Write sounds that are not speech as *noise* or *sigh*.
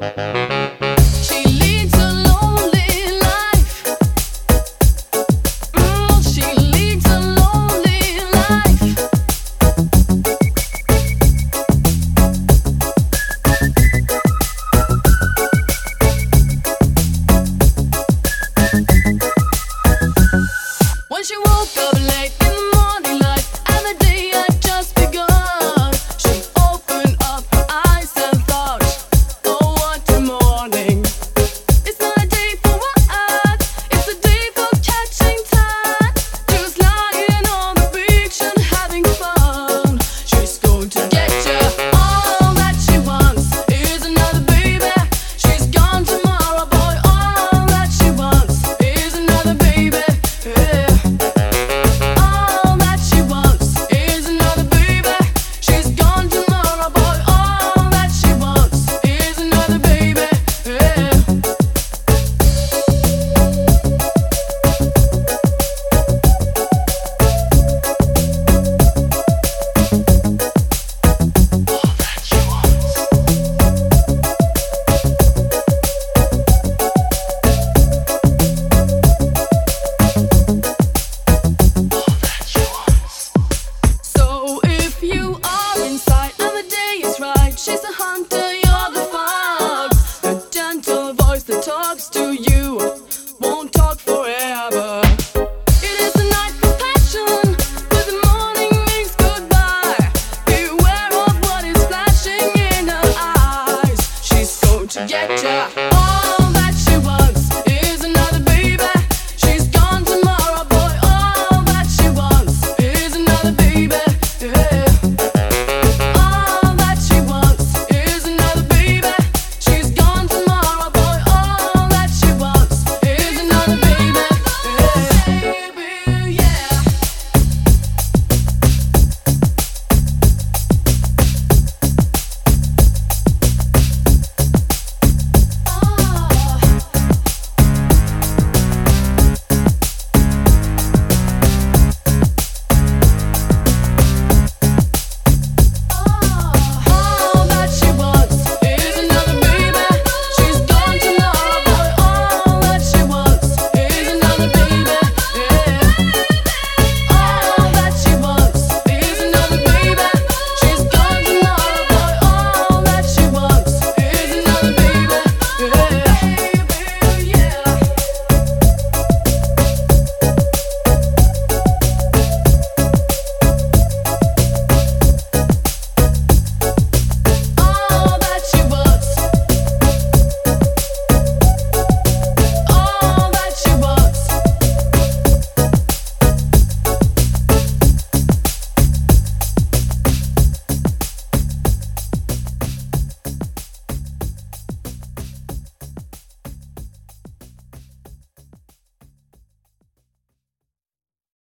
Uh-huh. *laughs* subject ya.